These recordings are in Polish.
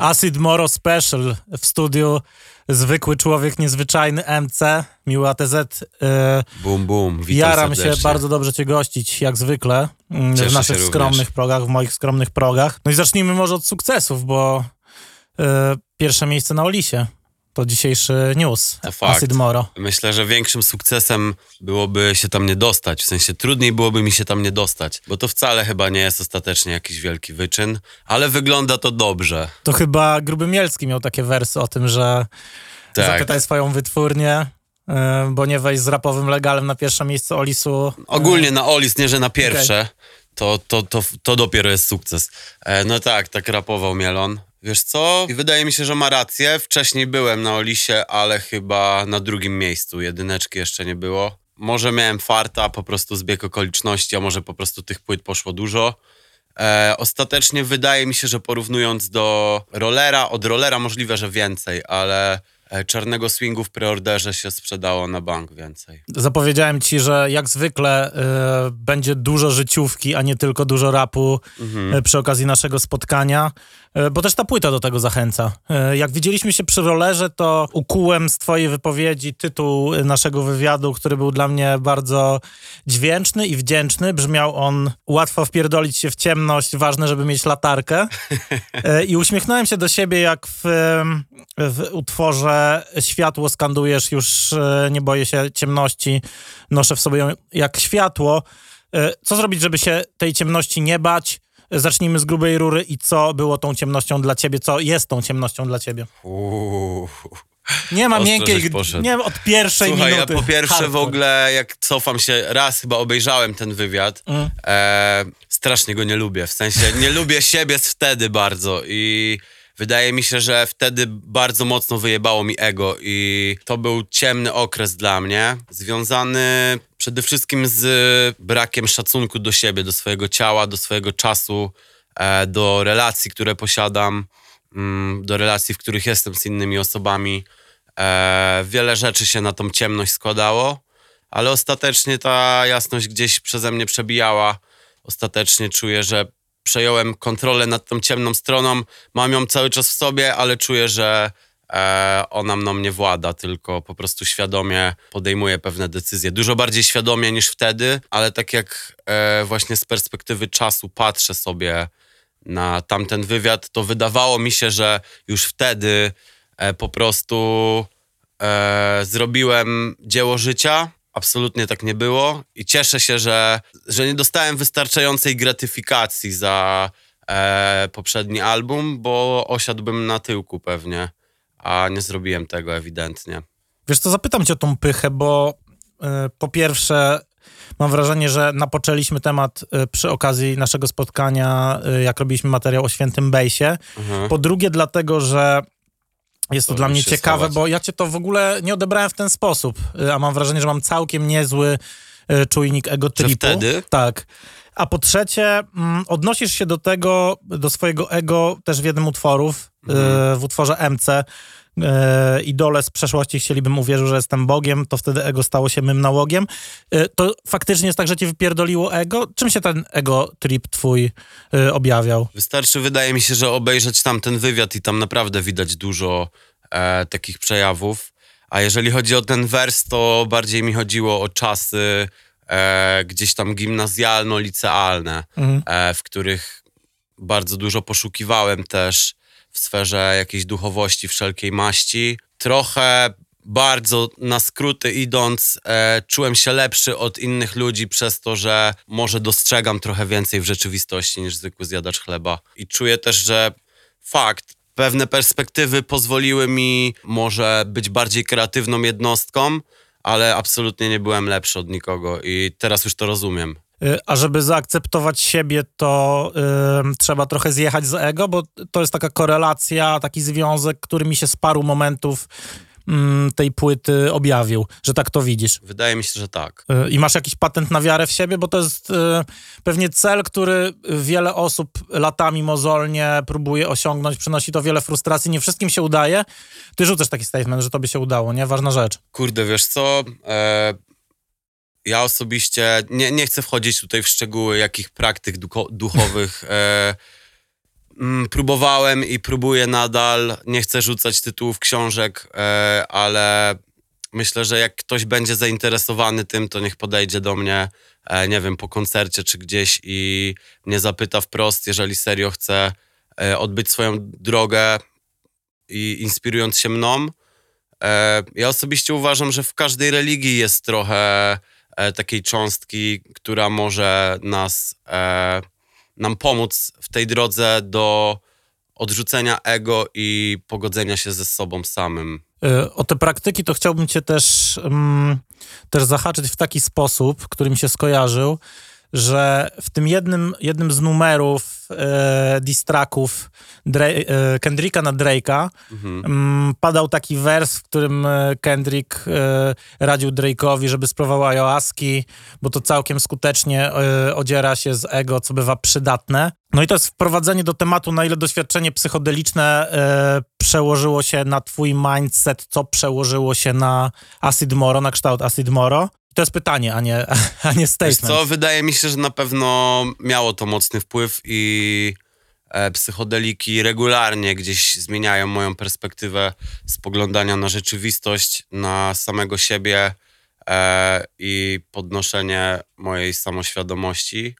Acid Moro Special w studiu zwykły człowiek, niezwyczajny MC, miły ATZ. Yy, Bum, bum, witam jaram serdecznie. się bardzo dobrze cię gościć, jak zwykle, mm, Cieszę w naszych również. skromnych progach, w moich skromnych progach. No i zacznijmy może od sukcesów, bo yy, pierwsze miejsce na Olisie to dzisiejszy news. To fakt. Acid Moro. Myślę, że większym sukcesem byłoby się tam nie dostać. W sensie trudniej byłoby mi się tam nie dostać, bo to wcale chyba nie jest ostatecznie jakiś wielki wyczyn, ale wygląda to dobrze. To chyba Gruby Mielski miał takie wersy o tym, że Tak. zapytaj swoją wytwórnię, yy, bo nie wejść z rapowym legalem na pierwsze miejsce Olisu. Ogólnie na Olis, nie że na pierwsze, to, to, to, to dopiero jest sukces. E, no tak, tak rapował Mielon. Wiesz co? I wydaje mi się, że ma rację. Wcześniej byłem na Olisie, ale chyba na drugim miejscu. Jedyneczki jeszcze nie było. Może miałem farta, po prostu zbieg okoliczności, a może po prostu tych płyt poszło dużo. E, ostatecznie wydaje mi się, że porównując do rollera, od rollera możliwe, że więcej, ale czarnego swingu w preorderze się sprzedało na bank więcej. Zapowiedziałem ci, że jak zwykle y, będzie dużo życiówki, a nie tylko dużo rapu y, przy okazji naszego spotkania, bo też ta płyta do tego zachęca. Y, jak widzieliśmy się przy rollerze, to ukułem z twojej wypowiedzi tytuł naszego wywiadu, który był dla mnie bardzo dźwięczny i wdzięczny. Brzmiał on łatwo wpierdolić się w ciemność, ważne, żeby mieć latarkę. Y, I uśmiechnąłem się do siebie, jak w, w utworze Światło skandujesz, już e, nie boję się ciemności, noszę w sobie ją jak światło. E, Co zrobić, żeby się tej ciemności nie bać? Zacznijmy z grubej rury i co było tą ciemnością dla ciebie, co jest tą ciemnością dla ciebie? Uuu. Nie ma Ostro miękkiej, nie od pierwszej Słuchaj, ja minuty. po pierwsze w Hardcore. ogóle, jak cofam się, raz chyba obejrzałem ten wywiad, Mm. e, strasznie go nie lubię, w sensie nie lubię siebie z wtedy bardzo i wydaje mi się, że wtedy bardzo mocno wyjebało mi ego i to był ciemny okres dla mnie, związany przede wszystkim z brakiem szacunku do siebie, do swojego ciała, do swojego czasu, e, do relacji, które posiadam, mm, do relacji, w których jestem z innymi osobami. E, wiele rzeczy się na tą ciemność składało, ale ostatecznie ta jasność gdzieś przeze mnie przebijała. Ostatecznie czuję, że przejąłem kontrolę nad tą ciemną stroną. Mam ją cały czas w sobie, ale czuję, że ona mną nie włada, tylko po prostu świadomie podejmuję pewne decyzje. Dużo bardziej świadomie niż wtedy, ale tak jak e, właśnie z perspektywy czasu patrzę sobie na tamten wywiad, to wydawało mi się, że już wtedy e, po prostu e, zrobiłem dzieło życia. Absolutnie tak nie było i cieszę się, że, że nie dostałem wystarczającej gratyfikacji za e, poprzedni album, bo osiadłbym na tyłku pewnie, a nie zrobiłem tego ewidentnie. Wiesz co, zapytam cię o tą pychę, bo y, po pierwsze mam wrażenie, że napoczęliśmy temat y, przy okazji naszego spotkania, y, jak robiliśmy materiał o Świętym Bejsie. Mhm. Po drugie dlatego, że jest to To dla mnie ciekawe, schować. bo ja cię to w ogóle nie odebrałem w ten sposób, a mam wrażenie, że mam całkiem niezły czujnik ego tripu. wtedy? Tak. A po trzecie, mm, odnosisz się do tego, do swojego ego też w jednym utworów, Mhm. y, w utworze MC. y, Idole z przeszłości chcielibym uwierzyć, że jestem Bogiem, to wtedy ego stało się mym nałogiem. Y, To faktycznie jest tak, że ci wypierdoliło ego? Czym się ten ego trip twój objawiał? Wystarczy, wydaje mi się, że obejrzeć tam ten wywiad i tam naprawdę widać dużo e, takich przejawów. A jeżeli chodzi o ten wers, to bardziej mi chodziło o czasy e, gdzieś tam gimnazjalno-licealne, Mhm. e, w których bardzo dużo poszukiwałem też w sferze jakiejś duchowości wszelkiej maści. Trochę bardzo na skróty idąc, e, czułem się lepszy od innych ludzi przez to, że może dostrzegam trochę więcej w rzeczywistości niż zwykły zjadacz chleba. I czuję też, że fakt, pewne perspektywy pozwoliły mi może być bardziej kreatywną jednostką, ale absolutnie nie byłem lepszy od nikogo i teraz już to rozumiem. Y, A żeby zaakceptować siebie, to ym, trzeba trochę zjechać z ego, bo to jest taka korelacja, taki związek, który mi się z paru momentów ym, tej płyty objawił, że tak to widzisz. Wydaje mi się, że tak. Y, I masz jakiś patent na wiarę w siebie, bo to jest y, pewnie cel, który wiele osób latami mozolnie próbuje osiągnąć, przynosi to wiele frustracji, nie wszystkim się udaje. Ty rzucasz taki statement, że tobie się udało, nie? Ważna rzecz. Kurde, wiesz co? E, ja osobiście nie, nie chcę wchodzić tutaj w szczegóły jakich praktyk ducho, duchowych e, mm, próbowałem i próbuję nadal. Nie chcę rzucać tytułów książek, e, ale myślę, że jak ktoś będzie zainteresowany tym, to niech podejdzie do mnie, e, nie wiem, po koncercie czy gdzieś i mnie zapyta wprost, jeżeli serio chce e, odbyć swoją drogę i inspirując się mną. E, ja osobiście uważam, że w każdej religii jest trochę takiej cząstki, która może nas, e, nam pomóc w tej drodze do odrzucenia ego i pogodzenia się ze sobą samym. Y, o te praktyki to chciałbym cię też, um, też zahaczyć w taki sposób, który mi się skojarzył, że w tym jednym, jednym z numerów e, distraków e, Kendricka na Drake'a mhm. m, padał taki wers, w którym e, Kendrick e, radził Drake'owi, żeby spróbował ayahuaski, bo to całkiem skutecznie e, odziera się z ego, co bywa przydatne. No i to jest wprowadzenie do tematu, na ile doświadczenie psychodeliczne e, przełożyło się na twój mindset, co przełożyło się na acid moro, na kształt acid moro. To jest pytanie, a nie, a nie statement. Wiesz co, wydaje mi się, że na pewno miało to mocny wpływ i e, psychodeliki regularnie gdzieś zmieniają moją perspektywę spoglądania na rzeczywistość, na samego siebie e, i podnoszenie mojej samoświadomości.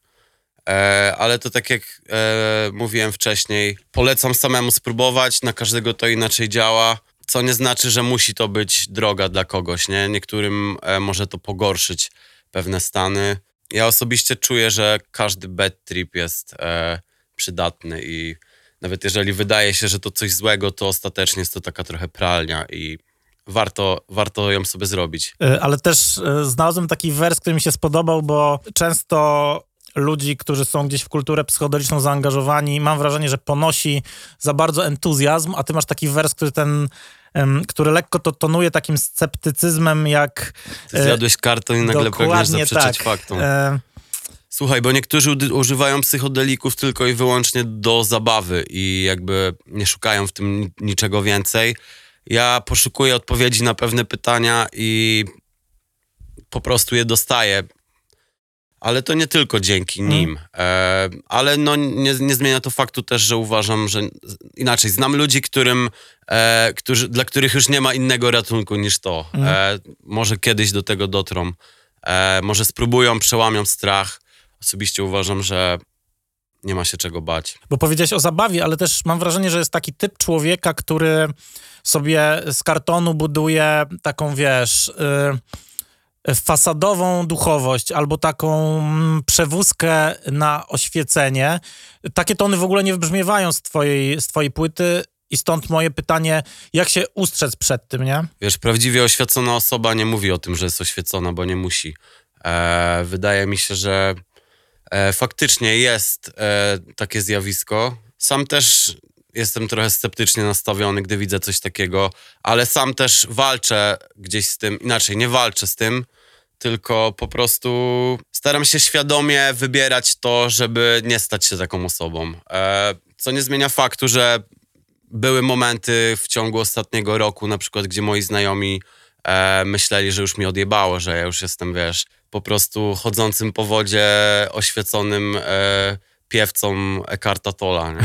E, ale to tak jak e, mówiłem wcześniej, polecam samemu spróbować, na każdego to inaczej działa co nie znaczy, że musi to być droga dla kogoś, nie? Niektórym e, może to pogorszyć pewne stany. Ja osobiście czuję, że każdy bad trip jest e, przydatny i nawet jeżeli wydaje się, że to coś złego, to ostatecznie jest to taka trochę pralnia i warto, warto ją sobie zrobić. E, ale też e, znalazłem taki wers, który mi się spodobał, bo często ludzi, którzy są gdzieś w kulturę psychodeliczną zaangażowani, mam wrażenie, że ponosi za bardzo entuzjazm, a ty masz taki wers, który ten który lekko to tonuje takim sceptycyzmem, jak... Ty zjadłeś karton i nagle pragniesz zaprzeczyć tak. faktom. E... Słuchaj, bo niektórzy używają psychodelików tylko i wyłącznie do zabawy i jakby nie szukają w tym niczego więcej. Ja poszukuję odpowiedzi na pewne pytania i po prostu je dostaję ale to nie tylko dzięki mm. nim. E, ale no, nie, nie, zmienia to faktu też, że uważam, że inaczej. Znam ludzi, którym, e, którzy, dla których już nie ma innego ratunku niż to. Mm. E, może kiedyś do tego dotrą. E, może spróbują, przełamią strach. Osobiście uważam, że nie ma się czego bać. Bo powiedziałeś o zabawie, ale też mam wrażenie, że jest taki typ człowieka, który sobie z kartonu buduje taką, wiesz... Yy fasadową duchowość albo taką mm, przewózkę na oświecenie. Takie tony w ogóle nie wybrzmiewają z twojej, z twojej płyty i stąd moje pytanie, jak się ustrzec przed tym, nie? Wiesz, prawdziwie oświecona osoba nie mówi o tym, że jest oświecona, bo nie musi. E, wydaje mi się, że e, faktycznie jest e, takie zjawisko. Sam też jestem trochę sceptycznie nastawiony, gdy widzę coś takiego, ale sam też walczę gdzieś z tym, inaczej, nie walczę z tym, tylko po prostu staram się świadomie wybierać to, żeby nie stać się taką osobą. E, co nie zmienia faktu, że były momenty w ciągu ostatniego roku, na przykład, gdzie moi znajomi e, myśleli, że już mi odjebało, że ja już jestem, wiesz, po prostu chodzącym po wodzie, oświeconym e, piewcą Ekarta Tola?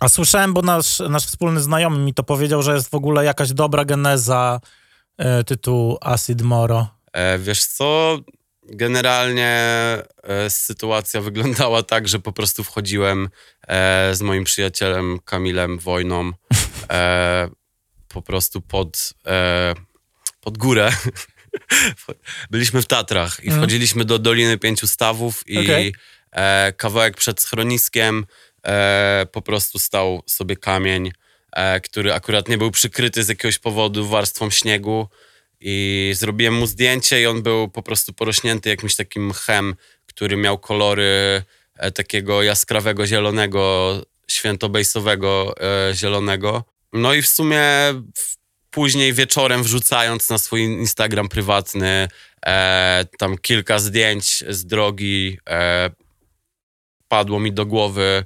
A słyszałem, bo nasz, nasz wspólny znajomy mi to powiedział, że jest w ogóle jakaś dobra geneza tytułu Acid Moro. E, wiesz co, generalnie e, sytuacja wyglądała tak, że po prostu wchodziłem e, z moim przyjacielem Kamilem Wojną po prostu pod, pod górę. Byliśmy w Tatrach i mhm. wchodziliśmy do Doliny Pięciu Stawów i okay. Kawałek przed schroniskiem po prostu stał sobie kamień, który akurat nie był przykryty z jakiegoś powodu warstwą śniegu i zrobiłem mu zdjęcie i on był po prostu porośnięty jakimś takim mchem, który miał kolory e, takiego jaskrawego zielonego, świętobejsowego e, zielonego. No i w sumie w, później wieczorem wrzucając na swój Instagram prywatny e, tam kilka zdjęć z drogi, e, padło mi do głowy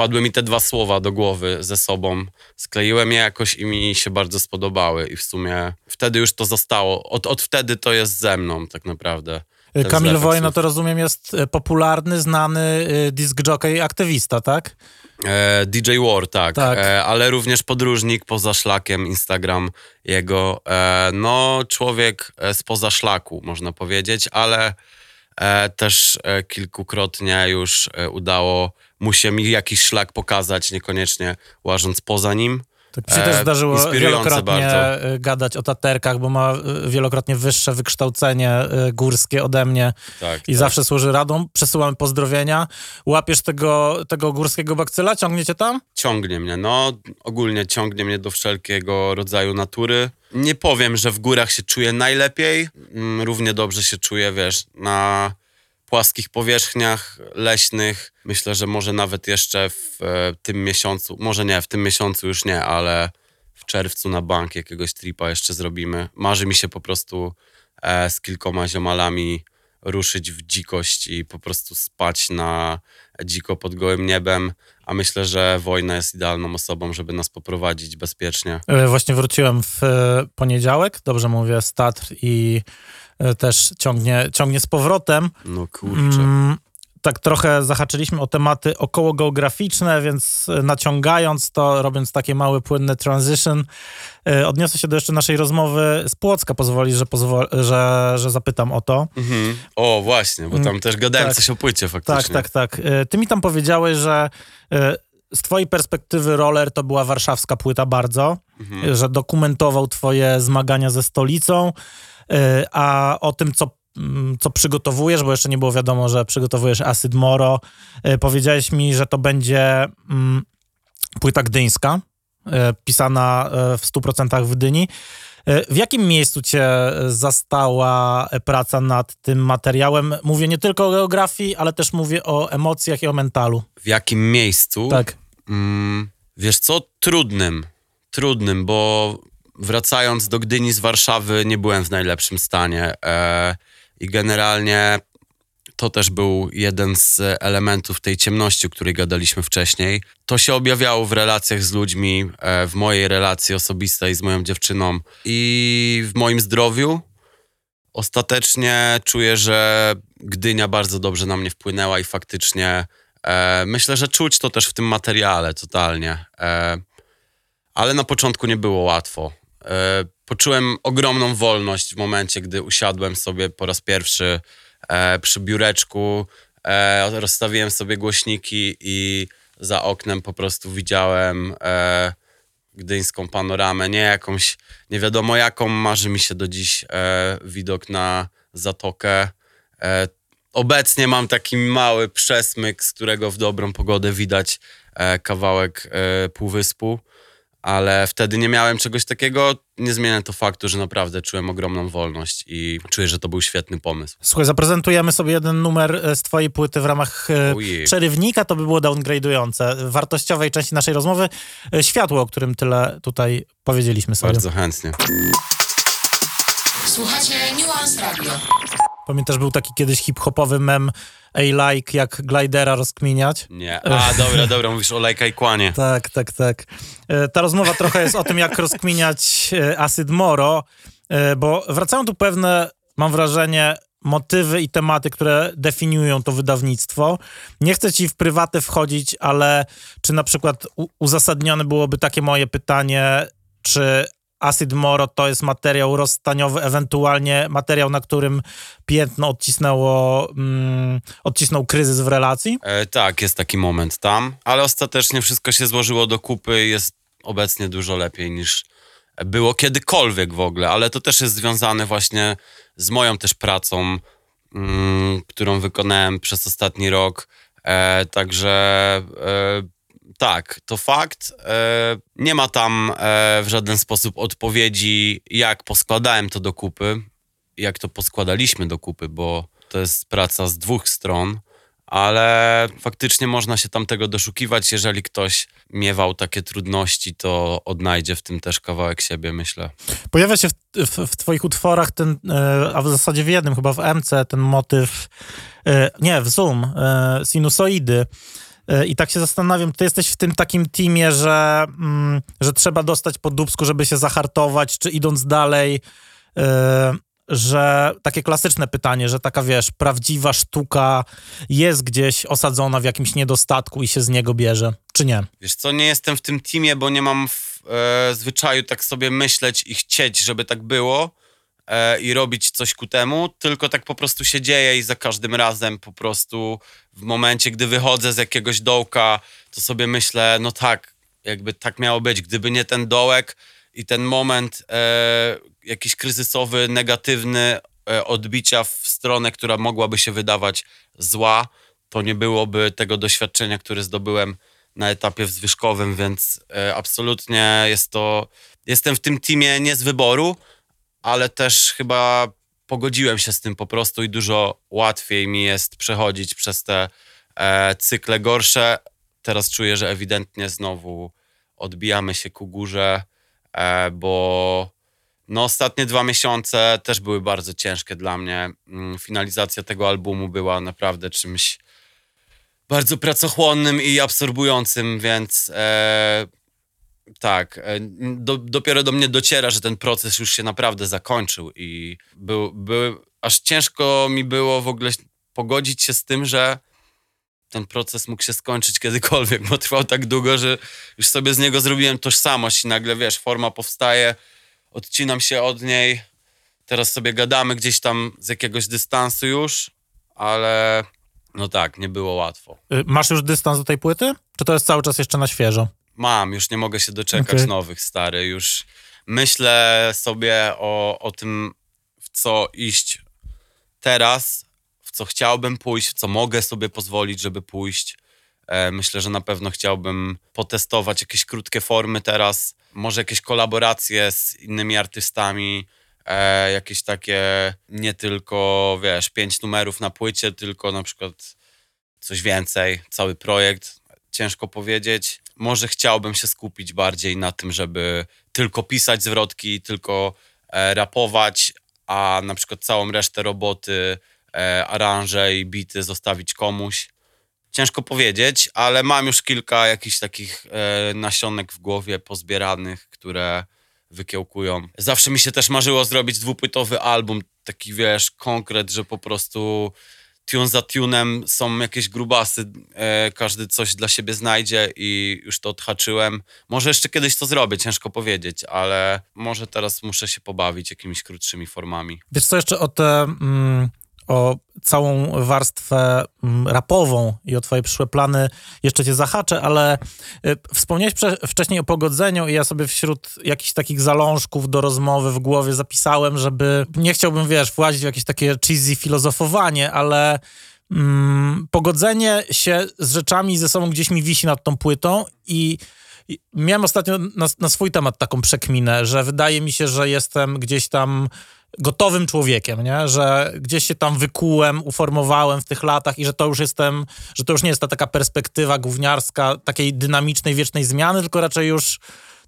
wpadły mi te dwa słowa do głowy ze sobą. Skleiłem je jakoś i mi się bardzo spodobały i w sumie wtedy już to zostało. Od, od wtedy to jest ze mną tak naprawdę. Y, To Kamil Wojna to rozumiem jest y, popularny, znany y, disc jockey, aktywista, tak? E, DJ War, tak. Tak. E, ale również podróżnik poza szlakiem, Instagram jego. E, no, człowiek e, spoza szlaku, można powiedzieć, ale e, też e, kilkukrotnie już e, udało mu się mi jakiś szlak pokazać, niekoniecznie łażąc poza nim. Tak mi się E, też zdarzyło wielokrotnie bardzo. y, gadać o taterkach, bo ma y, wielokrotnie wyższe wykształcenie y, górskie ode mnie Tak, i tak. zawsze służy radą. Przesyłamy pozdrowienia. Łapiesz tego, tego górskiego bakcyla? Ciągniecie tam? Ciągnie mnie, no ogólnie ciągnie mnie do wszelkiego rodzaju natury. Nie powiem, że w górach się czuję najlepiej. Mm, Równie dobrze się czuję, wiesz, na płaskich powierzchniach leśnych. Myślę, że może nawet jeszcze w e, tym miesiącu, może nie, w tym miesiącu już nie, ale w czerwcu na bank jakiegoś tripa jeszcze zrobimy. Marzy mi się po prostu e, z kilkoma ziomalami ruszyć w dzikość i po prostu spać na dziko pod gołym niebem, a myślę, że wojna jest idealną osobą, żeby nas poprowadzić bezpiecznie. Y, Właśnie wróciłem w poniedziałek, dobrze mówię, z Tatr i też ciągnie, ciągnie z powrotem. No kurczę. Mm, tak trochę zahaczyliśmy o tematy okołogeograficzne, więc y, naciągając to, robiąc takie małe, płynne transition, y, odniosę się do jeszcze naszej rozmowy z Płocka, pozwoli, że, pozwol- że, że zapytam o to. Mhm. O, właśnie, bo tam też gadałem tak. coś o płycie Tak, faktycznie. tak, tak. Y, Ty mi tam powiedziałeś, że z twojej perspektywy roller to była warszawska płyta bardzo, Mhm. że dokumentował twoje zmagania ze stolicą, a o tym, co, mm, co przygotowujesz, bo jeszcze nie było wiadomo, że przygotowujesz Acid Moro, y, powiedziałeś mi, że to będzie mm, płyta gdyńska, y, pisana w 100% w Gdyni. Y, W jakim miejscu cię zastała praca nad tym materiałem? Mówię nie tylko o geografii, ale też mówię o emocjach i o mentalu. W jakim miejscu? Tak. Mm, wiesz co? Trudnym. Trudnym, bo wracając do Gdyni z Warszawy nie byłem w najlepszym stanie. E, I generalnie to też był jeden z elementów tej ciemności, o której gadaliśmy wcześniej. To się objawiało w relacjach z ludźmi, e, w mojej relacji osobistej z moją dziewczyną i w moim zdrowiu. Ostatecznie czuję, że Gdynia bardzo dobrze na mnie wpłynęła i faktycznie e, myślę, że czuć to też w tym materiale totalnie. E, ale na początku nie było łatwo. E, poczułem ogromną wolność w momencie, gdy usiadłem sobie po raz pierwszy e, przy biureczku, e, rozstawiłem sobie głośniki i za oknem po prostu widziałem gdyńską panoramę, nie jakąś, nie wiadomo jaką, marzy mi się do dziś widok na zatokę. Obecnie mam taki mały przesmyk, z którego w dobrą pogodę widać kawałek półwyspu, ale wtedy nie miałem czegoś takiego. Nie zmienia to faktu, że naprawdę czułem ogromną wolność i czuję, że to był świetny pomysł. Słuchaj, zaprezentujemy sobie jeden numer e, z twojej płyty w ramach e, Ojej. przerywnika, to by było downgradujące. W wartościowej części naszej rozmowy e, światło, o którym tyle tutaj powiedzieliśmy sobie. Bardzo chętnie. Słuchacie Nuance Radio. Pamiętasz, był taki kiedyś hip-hopowy mem A-like, jak glidera rozkminiać? Nie. A, dobra, dobra, mówisz o Lejka i Kłanie. Tak, tak, tak. E, Ta rozmowa trochę jest o tym, jak rozkminiać e, Acid Moro, e, bo wracają tu pewne, mam wrażenie, motywy i tematy, które definiują to wydawnictwo. Nie chcę ci w prywatę wchodzić, ale czy na przykład uzasadnione byłoby takie moje pytanie, czy Acid Moro to jest materiał rozstaniowy, ewentualnie materiał, na którym piętno odcisnęło, mm, odcisnął kryzys w relacji? E, tak, jest taki moment tam, ale ostatecznie wszystko się złożyło do kupy i jest obecnie dużo lepiej niż było kiedykolwiek w ogóle, ale to też jest związane właśnie z moją też pracą, mm, którą wykonałem przez ostatni rok. E, także e, tak, to fakt. E, nie ma tam e, w żaden sposób odpowiedzi, jak poskładałem to do kupy, jak to poskładaliśmy do kupy, bo to jest praca z dwóch stron ale faktycznie można się tam tego doszukiwać. Jeżeli ktoś miewał takie trudności, to odnajdzie w tym też kawałek siebie, myślę. Pojawia się w, w, w twoich utworach ten, e, a w zasadzie w jednym, chyba w MC, ten motyw, nie, w Zoom, sinusoidy. E, I tak się zastanawiam, ty jesteś w tym takim teamie, że, mm, że trzeba dostać po dubsku, żeby się zahartować, czy idąc dalej, e, że takie klasyczne pytanie, że taka wiesz, prawdziwa sztuka jest gdzieś osadzona w jakimś niedostatku i się z niego bierze, czy nie? Wiesz co, nie jestem w tym teamie, bo nie mam w, e, zwyczaju tak sobie myśleć i chcieć, żeby tak było i robić coś ku temu, tylko tak po prostu się dzieje i za każdym razem po prostu w momencie, gdy wychodzę z jakiegoś dołka, to sobie myślę, no tak, jakby tak miało być. Gdyby nie ten dołek i ten moment e, jakiś kryzysowy, negatywny e, odbicia w stronę, która mogłaby się wydawać zła, to nie byłoby tego doświadczenia, które zdobyłem na etapie zwyżkowym, więc e, absolutnie jest to. Jestem w tym teamie nie z wyboru, ale też chyba pogodziłem się z tym po prostu i dużo łatwiej mi jest przechodzić przez te e, cykle gorsze. Teraz czuję, że ewidentnie znowu odbijamy się ku górze, e, bo no, ostatnie dwa miesiące też były bardzo ciężkie dla mnie. Mm, Finalizacja tego albumu była naprawdę czymś bardzo pracochłonnym i absorbującym, więc e, tak, e, do, dopiero do mnie dociera, że ten proces już się naprawdę zakończył i był, był, aż ciężko mi było w ogóle pogodzić się z tym, że ten proces mógł się skończyć kiedykolwiek, bo trwał tak długo, że już sobie z niego zrobiłem tożsamość i nagle, wiesz, forma powstaje, odcinam się od niej, teraz sobie gadamy gdzieś tam z jakiegoś dystansu już, ale no tak, nie było łatwo. Y, Masz już dystans do tej płyty? Czy to jest cały czas jeszcze na świeżo? Mam, już nie mogę się doczekać Okej. nowych, stary. Już myślę sobie o, o tym, w co iść teraz, w co chciałbym pójść, w co mogę sobie pozwolić, żeby pójść. E, myślę, że na pewno chciałbym potestować jakieś krótkie formy teraz, może jakieś kolaboracje z innymi artystami, e, jakieś takie nie tylko, wiesz, pięć numerów na płycie, tylko na przykład coś więcej, cały projekt. Ciężko powiedzieć. Może chciałbym się skupić bardziej na tym, żeby tylko pisać zwrotki, tylko e, rapować, a na przykład całą resztę roboty, e, aranże i bity zostawić komuś. Ciężko powiedzieć, ale mam już kilka jakichś takich e, nasionek w głowie pozbieranych, które wykiełkują. Zawsze mi się też marzyło zrobić dwupłytowy album, taki wiesz, konkret, że po prostu tune za tunem są jakieś grubasy, e, każdy coś dla siebie znajdzie i już to odhaczyłem. Może jeszcze kiedyś to zrobię, ciężko powiedzieć, ale może teraz muszę się pobawić jakimiś krótszymi formami. Wiesz co, jeszcze o tę, mm, o całą warstwę mm, rapową i o twoje przyszłe plany. Jeszcze cię zahaczę, ale y, wspomniałeś wcześniej o pogodzeniu i ja sobie wśród jakichś takich zalążków do rozmowy w głowie zapisałem, żeby, nie chciałbym, wiesz, włazić w jakieś takie cheesy filozofowanie, ale mm, pogodzenie się z rzeczami ze sobą gdzieś mi wisi nad tą płytą i Miałem ostatnio na, na swój temat taką przekminę, że wydaje mi się, że jestem gdzieś tam gotowym człowiekiem, nie? że gdzieś się tam wykułem, uformowałem w tych latach i że to już jestem, że to już nie jest ta taka perspektywa gówniarska takiej dynamicznej, wiecznej zmiany, tylko raczej już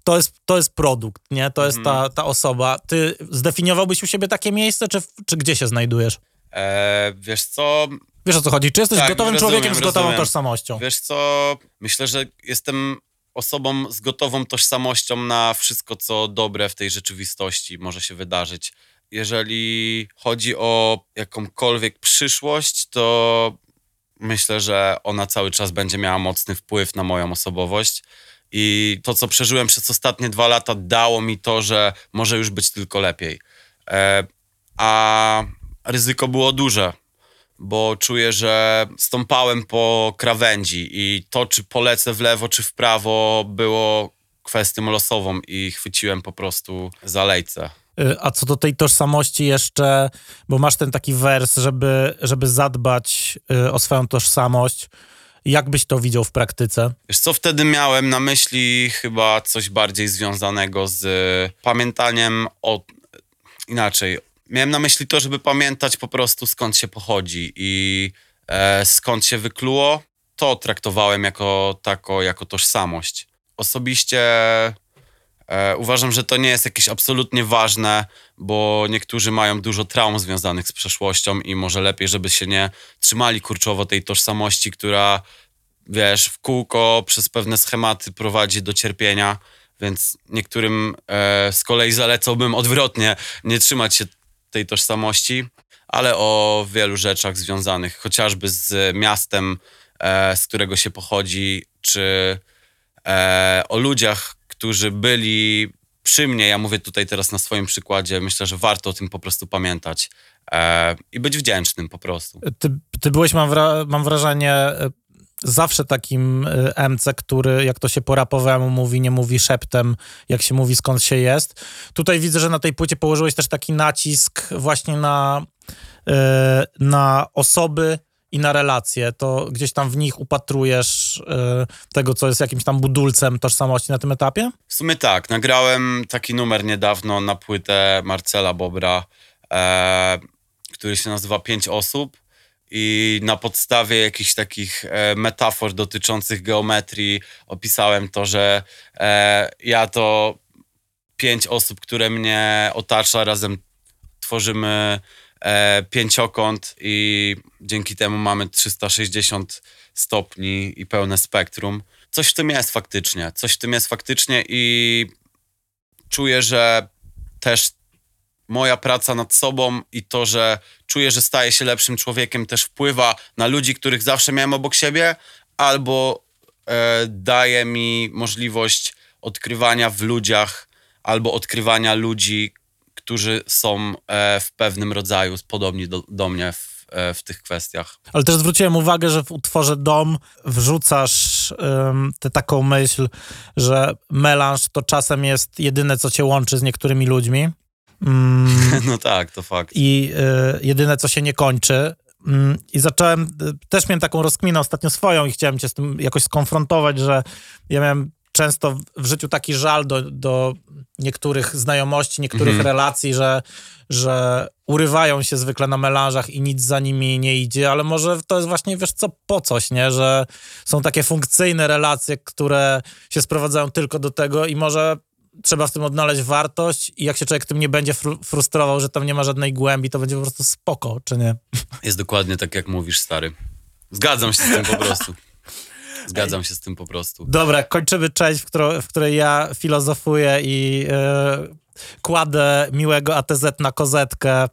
to jest, to jest produkt, nie? To jest ta, ta osoba. Ty zdefiniowałbyś u siebie takie miejsce, czy, czy gdzie się znajdujesz? E, wiesz co, Wiesz o co chodzi? Czy jesteś Tak, gotowym rozumiem, człowiekiem z gotową rozumiem. tożsamością? Wiesz co, myślę, że jestem osobą z gotową tożsamością na wszystko, co dobre w tej rzeczywistości może się wydarzyć. Jeżeli chodzi o jakąkolwiek przyszłość, to myślę, że ona cały czas będzie miała mocny wpływ na moją osobowość. I to, co przeżyłem przez ostatnie dwa lata, dało mi to, że może już być tylko lepiej. E, a ryzyko było duże, bo czuję, że stąpałem po krawędzi i to, czy polecę w lewo, czy w prawo, było kwestią losową i chwyciłem po prostu za lejce. Y, A co do tej tożsamości jeszcze, bo masz ten taki wers, żeby, żeby zadbać y, o swoją tożsamość. Jak byś to widział w praktyce? Wiesz co, wtedy miałem na myśli chyba coś bardziej związanego z pamiętaniem o... Inaczej. Miałem na myśli to, żeby pamiętać po prostu skąd się pochodzi i e, skąd się wykluło. To traktowałem jako, tako, jako tożsamość. Osobiście uważam, że to nie jest jakieś absolutnie ważne, bo niektórzy mają dużo traum związanych z przeszłością i może lepiej, żeby się nie trzymali kurczowo tej tożsamości, która wiesz, w kółko przez pewne schematy prowadzi do cierpienia, więc niektórym e, z kolei zalecałbym odwrotnie, nie trzymać się tej tożsamości, ale o wielu rzeczach związanych chociażby z miastem, e, z którego się pochodzi, czy e, o ludziach, którzy byli przy mnie. Ja mówię tutaj teraz na swoim przykładzie. Myślę, że warto o tym po prostu pamiętać e, i być wdzięcznym po prostu. Ty, ty byłeś, mam, wra mam wrażenie, e, zawsze takim e, MC, który, jak to się po rapowemu mówi, nie mówi szeptem, jak się mówi skąd się jest. Tutaj widzę, że na tej płycie położyłeś też taki nacisk właśnie na, e, na osoby i na relacje. To gdzieś tam w nich upatrujesz tego, co jest jakimś tam budulcem tożsamości na tym etapie? W sumie tak. Nagrałem taki numer niedawno na płytę Marcela Bobra, który się nazywa Pięć osób i na podstawie jakichś takich e, metafor dotyczących geometrii opisałem to, że e, ja to pięć osób, które mnie otacza, razem tworzymy e, pięciokąt i dzięki temu mamy 360 stopni i pełne spektrum. Coś w tym jest faktycznie, coś w tym jest faktycznie i czuję, że też moja praca nad sobą i to, że czuję, że staję się lepszym człowiekiem, też wpływa na ludzi, których zawsze miałem obok siebie, albo e, daje mi możliwość odkrywania w ludziach, albo odkrywania ludzi, którzy są e, w pewnym rodzaju podobni do, do mnie w, e, w, tych kwestiach. Ale też zwróciłem uwagę, że w utworze Dom wrzucasz tę taką myśl, że melanż to czasem jest jedyne, co cię łączy z niektórymi ludźmi. Mm, no tak, to fakt. I y, jedyne, co się nie kończy. Mm, I zacząłem, też miałem taką rozkminę ostatnio swoją i chciałem cię z tym jakoś skonfrontować, że ja miałem często w życiu taki żal do, do niektórych znajomości, niektórych mhm. relacji, że, że urywają się zwykle na melanżach i nic za nimi nie idzie, ale może to jest właśnie, wiesz co, po coś, nie? Że są takie funkcyjne relacje, które się sprowadzają tylko do tego i może trzeba w tym odnaleźć wartość i jak się człowiek tym nie będzie fru frustrował, że tam nie ma żadnej głębi, to będzie po prostu spoko, czy nie? Jest dokładnie tak, jak mówisz, stary. Zgadzam się z tym po prostu. Zgadzam się z tym po prostu. Dobra, kończymy część, w, którą, w której ja filozofuję i yy, kładę miłego ATZ na kozetkę.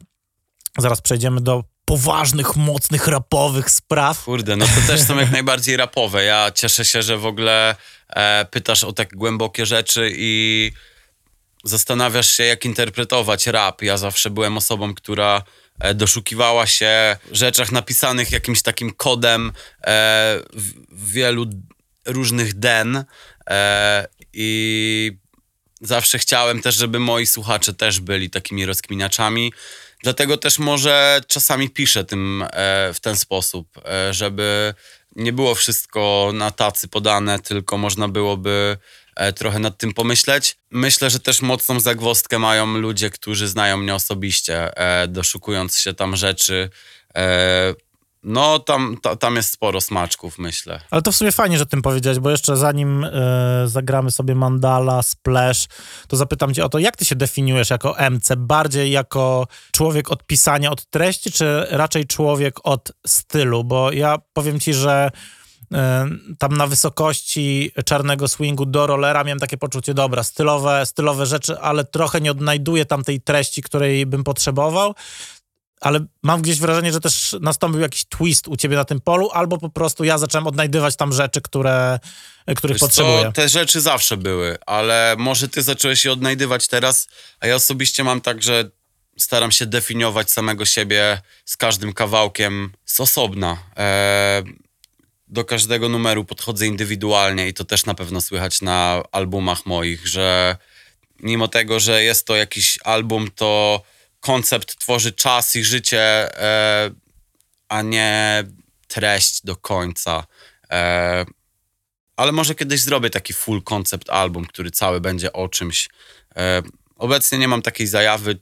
Zaraz przejdziemy do poważnych, mocnych, rapowych spraw. Kurde, no to też są jak najbardziej rapowe. Ja cieszę się, że w ogóle e, pytasz o tak głębokie rzeczy i zastanawiasz się, jak interpretować rap. Ja zawsze byłem osobą, która doszukiwała się rzeczach napisanych jakimś takim kodem e, w, wielu różnych den e, i zawsze chciałem też, żeby moi słuchacze też byli takimi rozkminiaczami. Dlatego też może czasami piszę tym e, w ten sposób, e, żeby nie było wszystko na tacy podane, tylko można byłoby e, trochę nad tym pomyśleć. Myślę, że też mocną zagwostkę mają ludzie, którzy znają mnie osobiście, doszukując się tam rzeczy no, tam, ta, tam jest sporo smaczków, myślę. Ale to w sumie fajnie, że tym powiedziałeś, bo jeszcze zanim zagramy sobie Mandala, Splash, to zapytam cię o to, jak ty się definiujesz jako MC? Bardziej jako człowiek od pisania, od treści, czy raczej człowiek od stylu? Bo ja powiem ci, że tam na wysokości czarnego swingu do rollera miałem takie poczucie, dobra, stylowe, stylowe rzeczy, ale trochę nie odnajduję tam tej treści, której bym potrzebował ale mam gdzieś wrażenie, że też nastąpił jakiś twist u ciebie na tym polu, albo po prostu ja zacząłem odnajdywać tam rzeczy, które, których Wiesz potrzebuję. Co, te rzeczy zawsze były, ale może ty zacząłeś je odnajdywać teraz, a ja osobiście mam tak, że staram się definiować samego siebie z każdym kawałkiem z osobna. E, do każdego numeru podchodzę indywidualnie i to też na pewno słychać na albumach moich, że mimo tego, że jest to jakiś album, to koncept tworzy czas i życie, e, a nie treść do końca. E, ale może kiedyś zrobię taki full concept album, który cały będzie o czymś. E, obecnie nie mam takiej zajawy,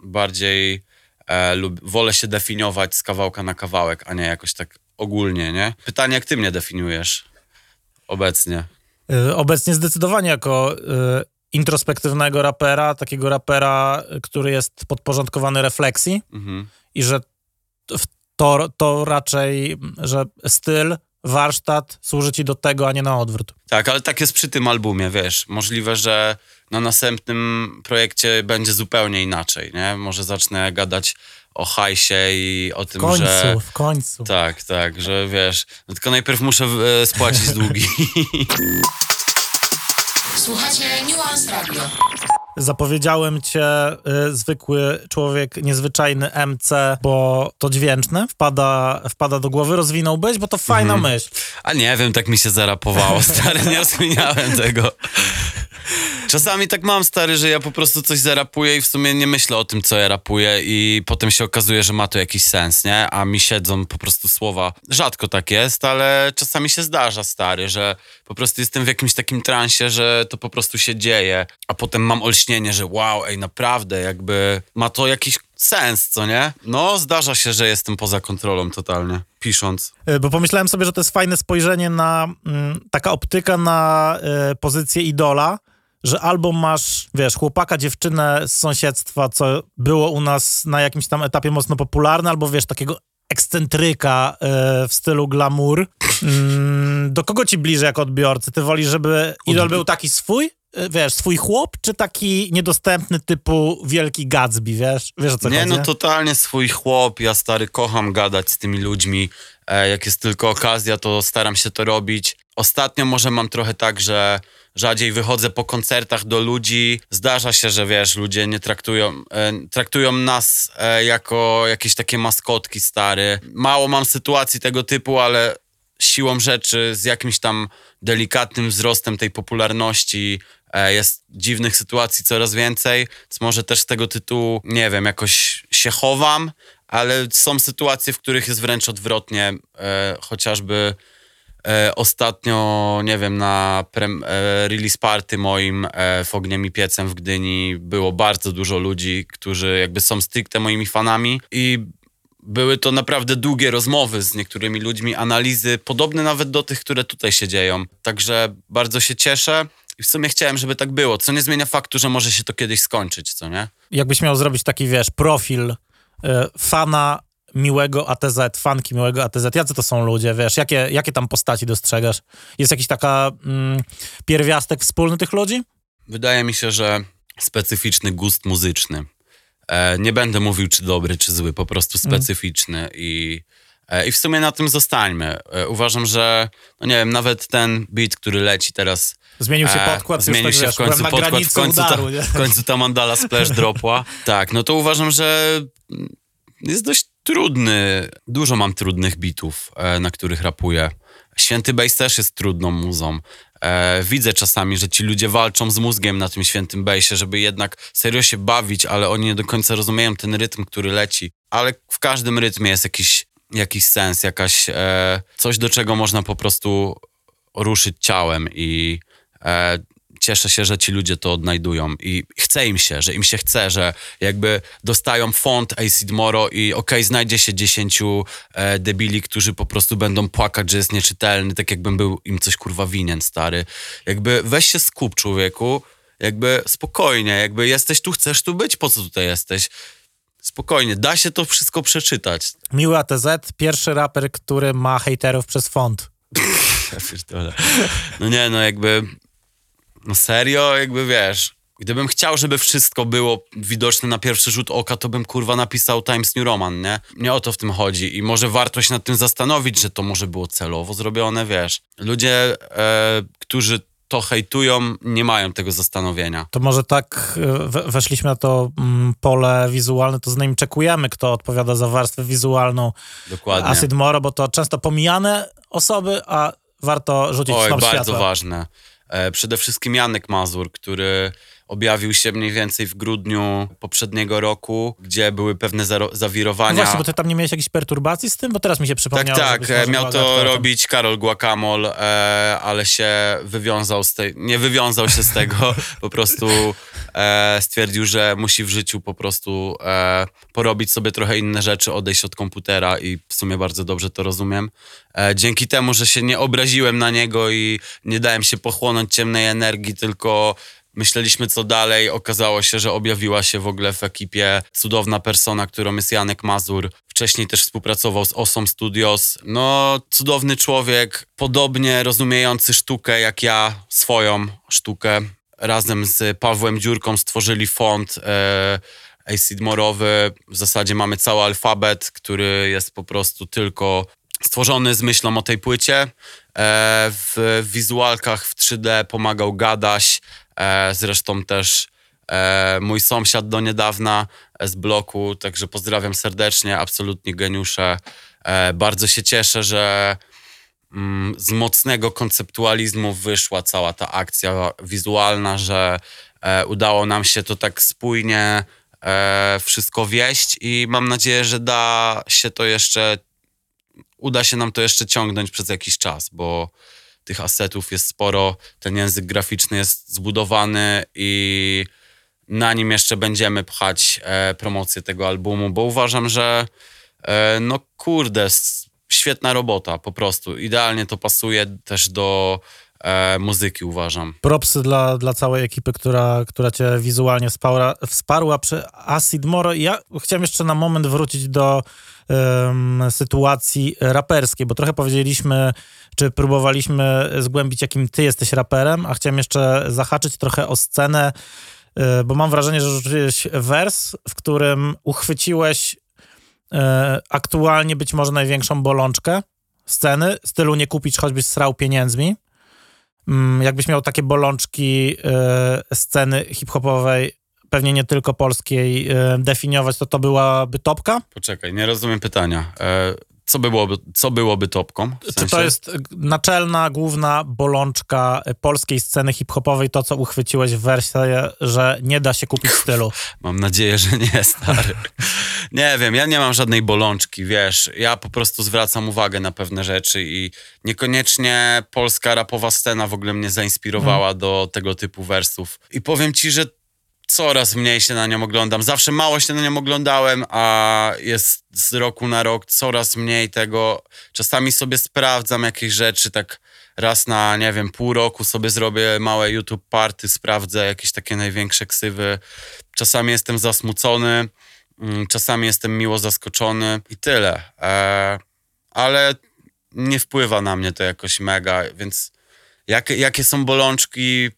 bardziej e, lub, wolę się definiować z kawałka na kawałek, a nie jakoś tak ogólnie, nie? Pytanie, jak ty mnie definiujesz obecnie? E, obecnie zdecydowanie jako e, introspektywnego rapera, takiego rapera, który jest podporządkowany refleksji mhm. i że to, to raczej, że styl, warsztat służy ci do tego, a nie na odwrót. Tak, ale tak jest przy tym albumie, wiesz. Możliwe, że na następnym projekcie będzie zupełnie inaczej, nie? Może zacznę gadać o hajsie i o tym, W końcu, że... w końcu. Tak, tak, że wiesz, no tylko najpierw muszę e, spłacić długi. Słuchacie Nuance Radio. Zapowiedziałem cię y, zwykły człowiek, niezwyczajny MC, bo to dźwięczne wpada, wpada do głowy. Rozwinąłbyś, bo to fajna Mhm. myśl. A nie wiem, tak mi się zarapowało, stary, nie rozkminiałem tego. Czasami tak mam, stary, że ja po prostu coś zarapuję i w sumie nie myślę o tym, co ja rapuję i potem się okazuje, że ma to jakiś sens, nie? A mi siedzą po prostu słowa. Rzadko tak jest, ale czasami się zdarza, stary, że po prostu jestem w jakimś takim transie, że to po prostu się dzieje, a potem mam olśnienie, że wow, ej, naprawdę, jakby ma to jakiś sens, co nie? No, zdarza się, że jestem poza kontrolą totalnie, pisząc. Y, Bo pomyślałem sobie, że to jest fajne spojrzenie na mm, taka optyka na y, pozycję idola, że albo masz, wiesz, chłopaka, dziewczynę z sąsiedztwa, co było u nas na jakimś tam etapie mocno popularne, albo wiesz, takiego ekscentryka y, w stylu glamour. Mm, do kogo ci bliżej jako odbiorcy? Ty wolisz, żeby idol był taki swój? Y, Wiesz, swój chłop, czy taki niedostępny typu wielki Gatsby, wiesz? Wiesz o co Nie, chodzi? no totalnie swój chłop. Ja stary kocham gadać z tymi ludźmi. E, jak jest tylko okazja, to staram się to robić. Ostatnio może mam trochę tak, że rzadziej wychodzę po koncertach do ludzi. Zdarza się, że wiesz, ludzie nie traktują, e, traktują nas e, jako jakieś takie maskotki stary. Mało mam sytuacji tego typu, ale siłą rzeczy z jakimś tam delikatnym wzrostem tej popularności e, jest dziwnych sytuacji coraz więcej, więc może też z tego tytułu, nie wiem, jakoś się chowam, ale są sytuacje, w których jest wręcz odwrotnie, e, chociażby e, ostatnio, nie wiem, na prem, e, release party moim e, w Ogniem i Piecem w Gdyni było bardzo dużo ludzi, którzy jakby są stricte moimi fanami i były to naprawdę długie rozmowy z niektórymi ludźmi, analizy podobne nawet do tych, które tutaj się dzieją. Także bardzo się cieszę i w sumie chciałem, żeby tak było, co nie zmienia faktu, że może się to kiedyś skończyć, co nie? jakbyś miał zrobić taki, wiesz, profil y, fana miłego ATZ, fanki miłego ATZ, jacy to są ludzie, wiesz, jakie, jakie tam postaci dostrzegasz? Jest jakiś taka mm, pierwiastek wspólny tych ludzi? Wydaje mi się, że specyficzny gust muzyczny. E, nie będę mówił, czy dobry, czy zły, po prostu specyficzny i, e, i w sumie na tym zostańmy. E, uważam, że, no nie wiem, nawet ten beat, który leci teraz Zmienił się E, podkład, Zmienił już tak, się wiesz, w końcu podkład, w końcu, udaru, ta, w końcu ta mandala splash dropła. Tak, no to uważam, że jest dość trudny. Dużo mam trudnych bitów, e, na których rapuję. Święty Bass też jest trudną muzą. E, widzę czasami, że ci ludzie walczą z mózgiem na tym świętym bassie, żeby jednak serio się bawić, ale oni nie do końca rozumieją ten rytm, który leci. Ale w każdym rytmie jest jakiś, jakiś sens, jakaś coś, do czego można po prostu ruszyć ciałem i cieszę się, że ci ludzie to odnajdują i chce im się, że im się chce, że jakby dostają font Acid Moro i okej, znajdzie się dziesięciu e, debili, którzy po prostu będą płakać, że jest nieczytelny, tak jakbym był im coś kurwa winien, stary. Jakby weź się skup, człowieku, jakby spokojnie, jakby jesteś tu, chcesz tu być, po co tutaj jesteś? Spokojnie, da się to wszystko przeczytać. Miły ATZ, pierwszy raper, który ma hejterów przez font. No nie, no jakby. No serio, jakby wiesz. Gdybym chciał, żeby wszystko było widoczne na pierwszy rzut oka, to bym kurwa napisał Times New Roman, nie? Nie o to w tym chodzi. I może warto się nad tym zastanowić, że to może było celowo zrobione, wiesz. Ludzie, e, którzy to hejtują, nie mają tego zastanowienia. To może tak we- weszliśmy na to mm, pole wizualne, to z nim czekujemy, kto odpowiada za warstwę wizualną Dokładnie. Acid Moro, bo to często pomijane osoby, a warto rzucić Oj, tam bardzo światło. ważne. E, przede wszystkim Janek Mazur, który objawił się mniej więcej w grudniu poprzedniego roku, gdzie były pewne zaro- No zawirowania. właśnie, bo ty tam nie miałeś jakichś perturbacji z tym? Bo teraz mi się Tak, przypomniało. tak, może e, miał to robić Karol Guacamole, e, ale się wywiązał z tej, nie wywiązał się z tego, po prostu e, stwierdził, że musi w życiu po prostu e, porobić sobie trochę inne rzeczy, odejść od komputera i w sumie bardzo dobrze to rozumiem. E, dzięki temu, że się nie obraziłem na niego i nie dałem się pochłonąć ciemnej energii, tylko Myśleliśmy co dalej, okazało się, że objawiła się w ogóle w ekipie cudowna persona, którą jest Janek Mazur. Wcześniej też współpracował z Osom Studios. No, cudowny człowiek, podobnie rozumiejący sztukę jak ja, swoją sztukę. razem z Pawłem Dziurką stworzyli font e, Acid Morowy. W zasadzie mamy cały alfabet, który jest po prostu tylko stworzony z myślą o tej płycie. E, w wizualkach w 3D pomagał Gadaś, zresztą też e, mój sąsiad do niedawna z bloku, także pozdrawiam serdecznie, absolutnie geniusze. E, bardzo się cieszę, że mm, z mocnego konceptualizmu wyszła cała ta akcja wizualna, że e, udało nam się to tak spójnie e, wszystko wieść i mam nadzieję, że da się to jeszcze, uda się nam to jeszcze ciągnąć przez jakiś czas, bo tych asetów jest sporo, ten język graficzny jest zbudowany i na nim jeszcze będziemy pchać e, promocję tego albumu, bo uważam, że e, no kurde, świetna robota po prostu. Idealnie to pasuje też do e, muzyki, uważam. Propsy dla, dla całej ekipy, która, która cię wizualnie wsparła, wsparła przy Acid Moro. Ja chciałem jeszcze na moment wrócić do em, sytuacji raperskiej, bo trochę powiedzieliśmy, czy próbowaliśmy zgłębić, jakim ty jesteś raperem, a chciałem jeszcze zahaczyć trochę o scenę, e, bo mam wrażenie, że rzuciłeś wers, w którym uchwyciłeś e, aktualnie być może największą bolączkę sceny, stylu nie kupić, choćbyś srał pieniędzmi. Mm, jakbyś miał takie bolączki e, sceny hip-hopowej, pewnie nie tylko polskiej, e, definiować, to to byłaby topka? Poczekaj, nie rozumiem pytania. Co, byłoby, co byłoby topką? W Czy sensie? to jest naczelna, główna bolączka polskiej sceny hip-hopowej, to co uchwyciłeś w wersie, że nie da się kupić stylu? Mam nadzieję, że nie, stary. nie wiem, ja nie mam żadnej bolączki, wiesz. Ja po prostu zwracam uwagę na pewne rzeczy i niekoniecznie polska rapowa scena w ogóle mnie zainspirowała do tego typu wersów. I powiem ci, że coraz mniej się na nią oglądam. Zawsze mało się na nią oglądałem, a jest z roku na rok coraz mniej tego. Czasami sobie sprawdzam jakieś rzeczy, tak raz na, nie wiem, pół roku sobie zrobię małe YouTube party, sprawdzę jakieś takie największe ksywy. Czasami jestem zasmucony, mm, czasami jestem miło zaskoczony i tyle. E, ale nie wpływa na mnie to jakoś mega, więc jakie, jakie są bolączki,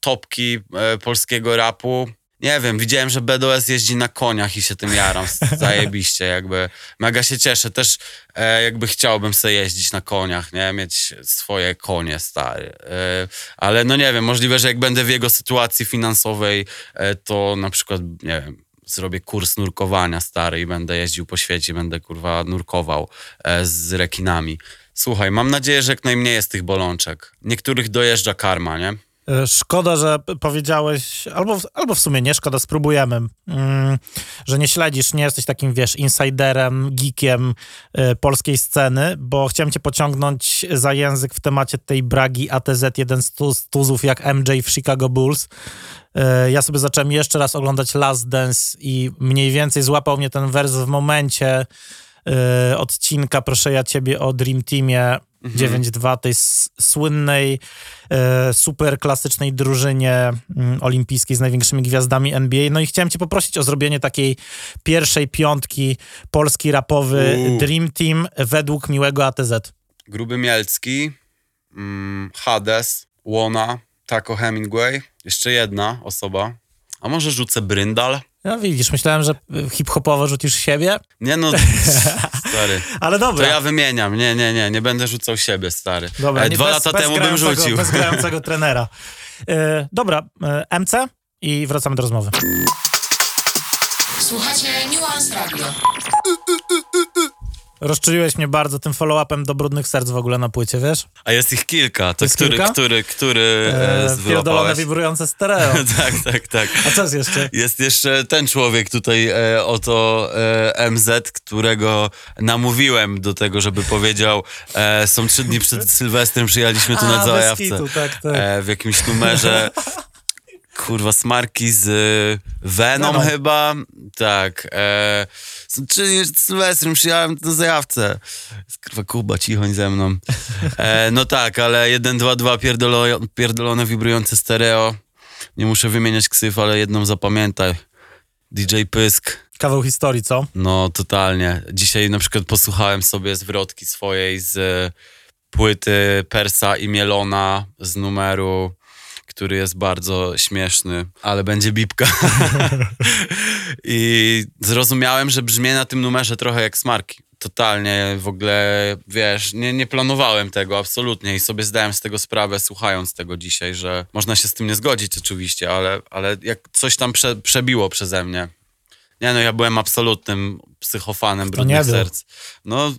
topki e, polskiego rapu? Nie wiem, widziałem, że BDS jeździ na koniach i się tym jaram zajebiście, jakby mega się cieszę. Też e, jakby chciałbym sobie jeździć na koniach, nie? Mieć swoje konie, stary. E, ale no nie wiem, możliwe, że jak będę w jego sytuacji finansowej, e, to na przykład, nie wiem, zrobię kurs nurkowania, stary, i będę jeździł po świecie, będę, kurwa, nurkował e, z rekinami. Słuchaj, mam nadzieję, że jak najmniej jest tych bolączek. Niektórych dojeżdża karma, nie? E, Szkoda, że powiedziałeś, albo, albo w sumie nie szkoda, spróbujemy, mm, że nie śledzisz, nie jesteś takim, wiesz, insiderem, geekiem e, polskiej sceny, bo chciałem cię pociągnąć za język w temacie tej bragi ATZ, jeden z tu- z tuzów jak MJ w Chicago Bulls. E, Ja sobie zacząłem jeszcze raz oglądać Last Dance i mniej więcej złapał mnie ten wers w momencie e, odcinka, proszę ja ciebie, o Dream Teamie 9-2, tej słynnej, e, super klasycznej drużynie mm, olimpijskiej z największymi gwiazdami NBA. No i chciałem cię poprosić o zrobienie takiej pierwszej piątki polski rapowy Uuu. Dream Team według miłego ATZ. Gruby Mielcki, mm, Hades, Łona, Taco Hemingway, jeszcze jedna osoba. A może rzucę Bryndal? No widzisz, myślałem, że hip-hopowo rzucisz siebie, Nie no, stary. ale To dobra. ja wymieniam. Nie, nie, nie, nie będę rzucał siebie, stary. Dobra, e, dwa bez- lata bez temu bym rzucił. Bez grającego trenera. E, dobra, e, MC i wracamy do rozmowy. Słuchacie Nuance Radio. Rozczuliłeś mnie bardzo tym follow-upem do brudnych serc w ogóle na płycie, wiesz? A jest ich kilka. To Jest który, kilka? który, który e, E, pierdolone wibrujące stereo. tak, tak, tak. A co jest jeszcze? Jest jeszcze ten człowiek tutaj, e, oto e, MZ, którego namówiłem do tego, żeby powiedział, e, są trzy dni przed Sylwestrem, przyjechaliśmy tu A, na zajawce. kitu, tak, tak. E, w jakimś numerze. Kurwa, smarki z e, Venom, Venom. chyba. Tak. E, dni przed Sylwestrem, przyjechałem na zajawce. Kurwa, Kuba, cichoń ze mną. E, no tak, ale 1, 2, 2, pierdolo, pierdolone, wibrujące stereo. Nie muszę wymieniać ksyw, ale jedną zapamiętaj. DJ Pysk. Kawał historii, co? No, totalnie. Dzisiaj na przykład posłuchałem sobie zwrotki swojej z e, płyty Persa i Mielona z numeru, który jest bardzo śmieszny, ale będzie bipka. I zrozumiałem, że brzmię na tym numerze trochę jak smarki. Totalnie w ogóle, wiesz, nie, nie planowałem tego absolutnie i sobie zdałem z tego sprawę, słuchając tego dzisiaj, że można się z tym nie zgodzić oczywiście, ale, ale jak coś tam prze, przebiło przeze mnie. Nie no, ja byłem absolutnym psychofanem Brudnych? Serc. No,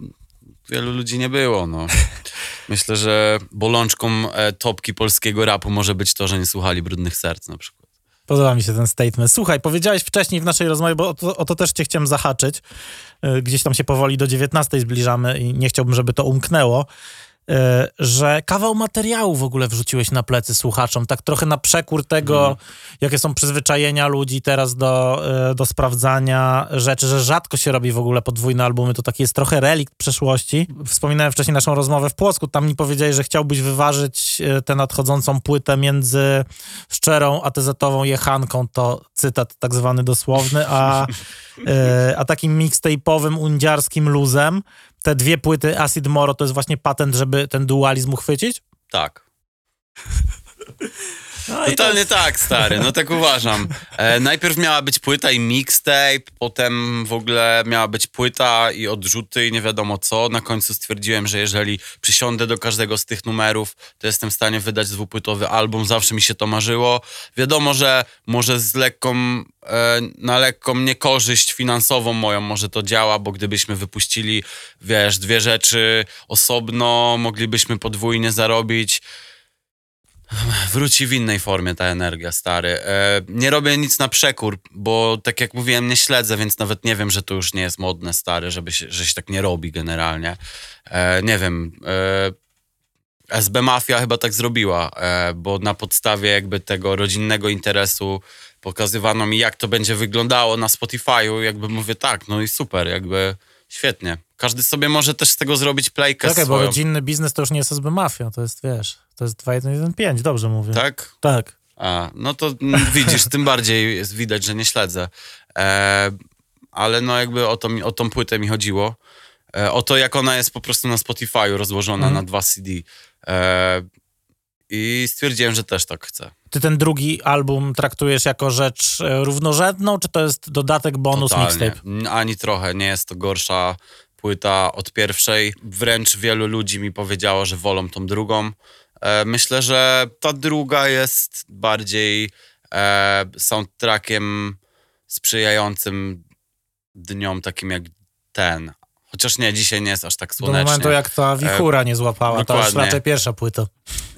wielu ludzi nie było, no. Myślę, że bolączką e, topki polskiego rapu może być to, że nie słuchali Brudnych Serc na przykład. Podoba mi się ten statement. Słuchaj, powiedziałeś wcześniej w naszej rozmowie, bo o to, o to też cię chciałem zahaczyć. Y, Gdzieś tam się powoli do 19 zbliżamy i nie chciałbym, żeby to umknęło. Y, Że kawał materiału w ogóle wrzuciłeś na plecy słuchaczom, tak trochę na przekór tego, jakie są przyzwyczajenia ludzi teraz do, y, do sprawdzania rzeczy, że rzadko się robi w ogóle podwójne albumy, to taki jest trochę relikt przeszłości. Wspominałem wcześniej naszą rozmowę w Płocku, tam mi powiedziałeś, że chciałbyś wyważyć y, tę nadchodzącą płytę między szczerą ATZ-ową jechanką, to cytat tak zwany dosłowny, a, a takim mixtape'owym, undziarskim luzem. Te dwie płyty Acid Moro to jest właśnie patent, żeby ten dualizm uchwycić? Tak. No Totalnie tak, stary, no tak uważam. E, najpierw miała być płyta i mixtape, potem w ogóle miała być płyta i odrzuty i nie wiadomo co. Na końcu stwierdziłem, że jeżeli przysiądę do każdego z tych numerów, to jestem w stanie wydać dwupłytowy album, zawsze mi się to marzyło. Wiadomo, że może z lekką, e, na lekką niekorzyść finansową moją może to działa, bo gdybyśmy wypuścili, wiesz, dwie rzeczy osobno, moglibyśmy podwójnie zarobić wróci w innej formie ta energia, stary. E, nie robię nic na przekór, bo tak jak mówiłem, nie śledzę, więc nawet nie wiem, że to już nie jest modne, stary, żeby się, że się tak nie robi generalnie. E, nie wiem. E, SB Mafia chyba tak zrobiła, e, bo na podstawie jakby tego rodzinnego interesu pokazywano mi, jak to będzie wyglądało na Spotify'u, jakby mówię tak, no i super, jakby świetnie. Każdy sobie może też z tego zrobić playkę Czekaj, bo swoją. rodzinny biznes to już nie jest SB Mafia, to jest, wiesz, to jest 2115, dobrze mówię. Tak? Tak. A, no to mm, widzisz, tym bardziej jest widać, że nie śledzę. E, ale no jakby o, to, mi- o tą płytę mi chodziło. E, o to, jak ona jest po prostu na Spotify'u rozłożona Mhm. na dwa CD. E, I stwierdziłem, że też tak chcę. Ty ten drugi album traktujesz jako rzecz e, równorzędną, czy to jest dodatek, bonus, Totalnie. mixtape? Ani trochę. Nie jest to gorsza płyta od pierwszej. Wręcz wielu ludzi mi powiedziało, że wolą tą drugą. E, myślę, że ta druga jest bardziej e, soundtrackiem sprzyjającym dniom takim jak ten. Chociaż nie, dzisiaj nie jest aż tak Do słonecznie. momentu, jak ta wichura nie złapała, to już raczej pierwsza płyta.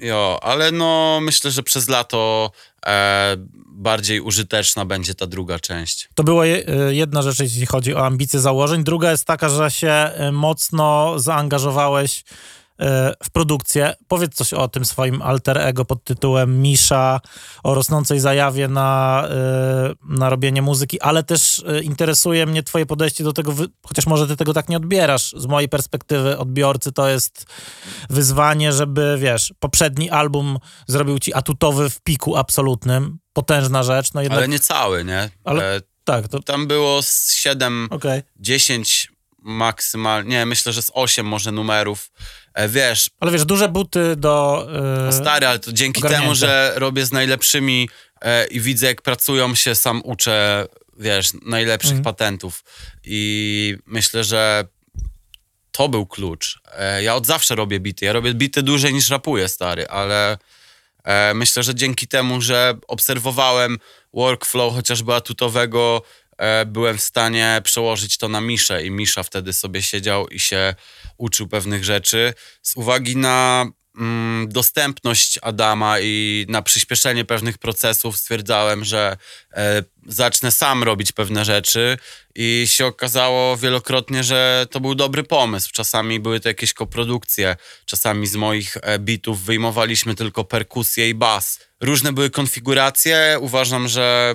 Jo, ale no myślę, że przez lato e, bardziej użyteczna będzie ta druga część. To była je- e, jedna rzecz, jeśli chodzi o ambicje założeń. Druga jest taka, że się e, mocno zaangażowałeś e, w produkcję. Powiedz coś o tym swoim alter ego pod tytułem Misza, o rosnącej zajawie na, e, na robienie muzyki, ale też e, interesuje mnie twoje podejście do tego, chociaż może ty tego tak nie odbierasz. Z mojej perspektywy odbiorcy to jest wyzwanie, żeby, wiesz, poprzedni album zrobił ci atutowy w piku absolutnym. Potężna rzecz, no jednak... Ale nie cały, nie? Ale- E, Tak, to tam było z 7 okej. 10 maksymalnie, nie, myślę, że z 8 może numerów. E, wiesz, Ale wiesz, duże buty do... Yy, stary, ale to dzięki ogarnięte. temu, że robię z najlepszymi e, i widzę, jak pracują się, sam uczę, wiesz, najlepszych Mhm. patentów. I myślę, że to był klucz. Ja od zawsze robię bity. Ja robię bity dłużej niż rapuję, stary, ale myślę, że dzięki temu, że obserwowałem workflow chociażby atutowego, byłem w stanie przełożyć to na Miszę i Misza wtedy sobie siedział i się uczył pewnych rzeczy. Z uwagi na mm, dostępność Adama i na przyspieszenie pewnych procesów stwierdzałem, że e, zacznę sam robić pewne rzeczy i się okazało wielokrotnie, że to był dobry pomysł. Czasami były to jakieś koprodukcje, czasami z moich e, bitów wyjmowaliśmy tylko perkusję i bas. Różne były konfiguracje. Uważam, że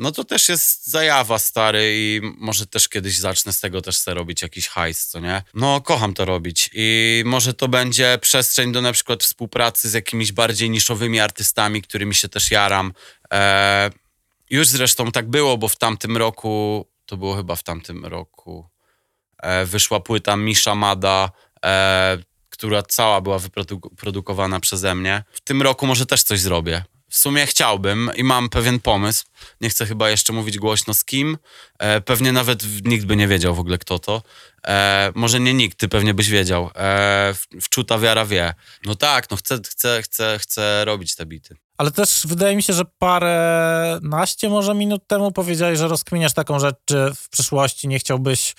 no to też jest zajawa, stary, i może też kiedyś zacznę z tego też sobie robić jakiś hajs, co nie? No, kocham to robić i może to będzie przestrzeń do na przykład współpracy z jakimiś bardziej niszowymi artystami, którymi się też jaram. E, już zresztą tak było, bo w tamtym roku, to było chyba w tamtym roku, e, wyszła płyta Misza Mada, e, która cała była wyprodukowana przeze mnie. W tym roku może też coś zrobię. W sumie chciałbym i mam pewien pomysł. Nie chcę chyba jeszcze mówić głośno z kim. E, pewnie nawet nikt by nie wiedział w ogóle, kto to. E, może nie nikt, ty pewnie byś wiedział. E, wczuta wiara wie. No tak, no chcę, chcę, chcę, chcę robić te bity. Ale też wydaje mi się, że parę naście może minut temu powiedziałeś, że rozkminiasz taką rzecz, czy w przyszłości nie chciałbyś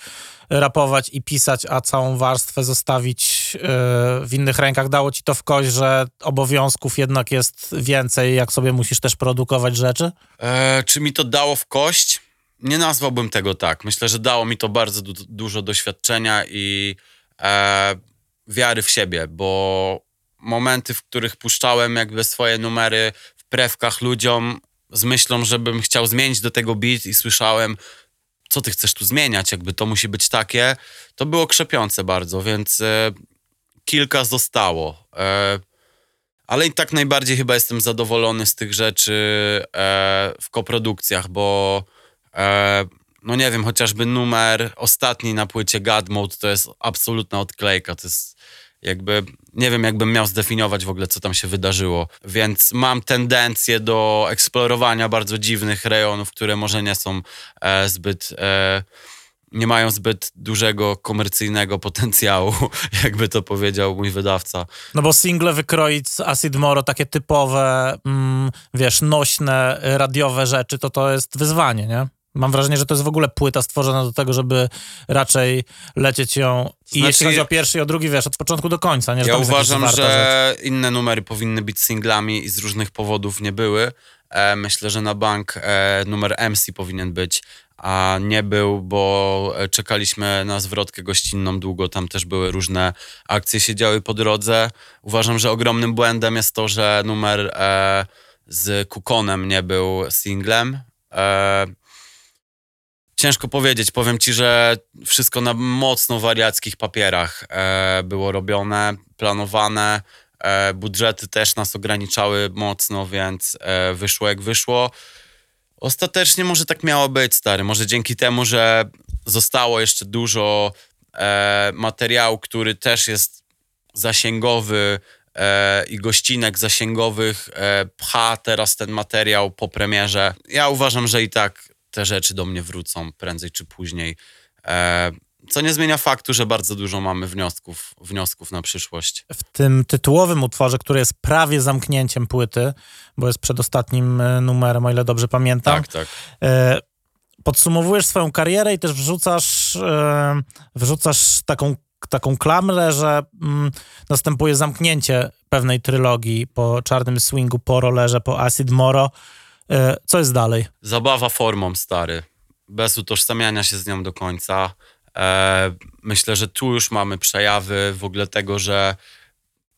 rapować i pisać, a całą warstwę zostawić yy, w innych rękach. Dało ci to w kość, że obowiązków jednak jest więcej, jak sobie musisz też produkować rzeczy? E, czy mi to dało w kość? Nie nazwałbym tego tak. Myślę, że dało mi to bardzo du dużo doświadczenia i e, wiary w siebie, bo momenty, w których puszczałem jakby swoje numery w prewkach ludziom z myślą, żebym chciał zmienić do tego beat i słyszałem, co ty chcesz tu zmieniać, jakby to musi być takie, to było krzepiące bardzo, więc e, kilka zostało. E, ale i tak najbardziej chyba jestem zadowolony z tych rzeczy e, w koprodukcjach, bo e, no nie wiem, chociażby numer ostatni na płycie God Mode to jest absolutna odklejka, to jest jakby nie wiem, jakbym miał zdefiniować w ogóle, co tam się wydarzyło. Więc mam tendencję do eksplorowania bardzo dziwnych rejonów, które może nie są e, zbyt. E, nie mają zbyt dużego komercyjnego potencjału, jakby to powiedział mój wydawca. No bo single wykroić z Acid Moro, takie typowe, mm, wiesz, nośne, radiowe rzeczy, to to jest wyzwanie, nie? Mam wrażenie, że to jest w ogóle płyta stworzona do tego, żeby raczej lecieć ją i znaczy, jeśli chodzi o pierwszy i o drugi, wiesz, od początku do końca. Nie, że ja uważam, że rzecz. inne numery powinny być singlami i z różnych powodów nie były. E, myślę, że na bank e, numer MC powinien być, a nie był, bo czekaliśmy na zwrotkę gościnną długo, tam też były różne akcje się działy po drodze. Uważam, że ogromnym błędem jest to, że numer e, z Kukonem nie był singlem. Ciężko powiedzieć. Powiem ci, że wszystko na mocno wariackich papierach e, było robione, planowane. E, budżety też nas ograniczały mocno, więc e, wyszło jak wyszło. Ostatecznie może tak miało być, stary. Może dzięki temu, że zostało jeszcze dużo e, materiału, który też jest zasięgowy e, i gościnek zasięgowych e, pcha teraz ten materiał po premierze. Ja uważam, że i tak te rzeczy do mnie wrócą prędzej czy później. E, co nie zmienia faktu, że bardzo dużo mamy wniosków, wniosków na przyszłość. W tym tytułowym utworze, który jest prawie zamknięciem płyty, bo jest przedostatnim e, numerem, o ile dobrze pamiętam. Tak, tak. E, podsumowujesz swoją karierę i też wrzucasz, wrzucasz taką, taką klamrę, że mm, następuje zamknięcie pewnej trylogii po Czarnym Swingu, po Rollerze, po Acid Moro. E, co jest dalej? Zabawa formą, stary. Bez utożsamiania się z nią do końca. E, myślę, że tu już mamy przejawy w ogóle tego, że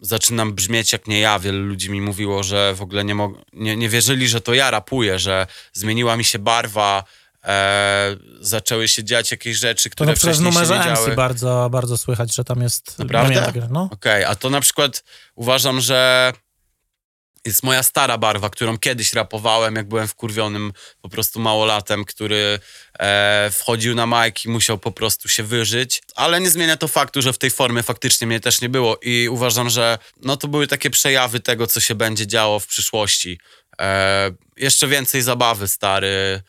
zaczynam brzmieć jak nie ja. Wielu ludzi mi mówiło, że w ogóle nie, nie, nie wierzyli, że to ja rapuję, że zmieniła mi się barwa, e, zaczęły się dziać jakieś rzeczy, które to wcześniej się nie działy. Bardzo, bardzo słychać, że tam jest... Naprawdę? No. Okej, okay, a to na przykład uważam, że jest moja stara barwa, którą kiedyś rapowałem, jak byłem wkurwionym po prostu małolatem, który e, wchodził na majki, musiał po prostu się wyżyć, ale nie zmienia to faktu, że w tej formie faktycznie mnie też nie było i uważam, że no to były takie przejawy tego, co się będzie działo w przyszłości. E, jeszcze więcej zabawy, stary,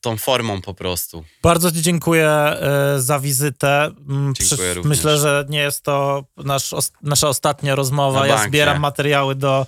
tą formą po prostu. Bardzo Ci dziękuję e, za wizytę. Mm, dziękuję również. Myślę, że nie jest to nasz, nasza ostatnia rozmowa. ja zbieram materiały do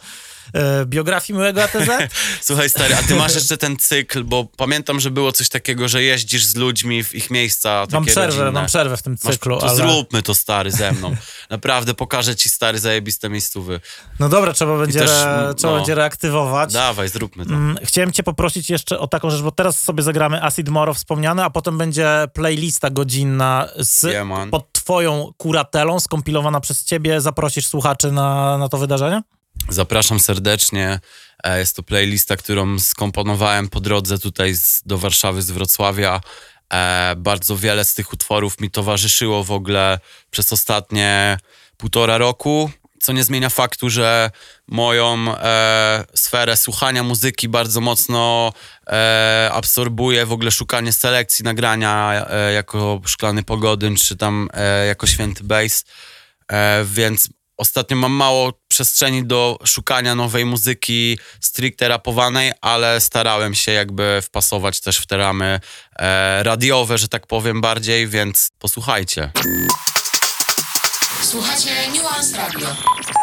e, biografii miłego ATZ. Słuchaj stary, a ty masz jeszcze ten cykl, bo pamiętam, że było coś takiego, że jeździsz z ludźmi w ich miejsca Mam przerwę, rodzinne. mam przerwę w tym cyklu, masz, to ale... Zróbmy to stary ze mną. Naprawdę pokażę ci stary zajebiste miejscówy. No dobra, trzeba będzie, też, re... trzeba no, będzie reaktywować. Dawaj, zróbmy to. Mm, chciałem cię poprosić jeszcze o taką rzecz, bo teraz sobie zagramy Acid Moro wspomniane, a potem będzie playlista godzinna z, yeah, pod twoją kuratelą, skompilowana przez ciebie. Zaprosisz słuchaczy na, na to wydarzenie? Zapraszam serdecznie. E, jest to playlista, którą skomponowałem po drodze tutaj z, do Warszawy z Wrocławia. E, bardzo wiele z tych utworów mi towarzyszyło w ogóle przez ostatnie półtora roku, co nie zmienia faktu, że moją e, sferę słuchania muzyki bardzo mocno e, absorbuje w ogóle szukanie selekcji nagrania e, jako Szklany Pogodyn, czy tam e, jako Święty Bass, więc ostatnio mam mało przestrzeni do szukania nowej muzyki stricte rapowanej, ale starałem się jakby wpasować też w te ramy e, radiowe, że tak powiem bardziej, więc posłuchajcie. Słuchacie Nuance Radio.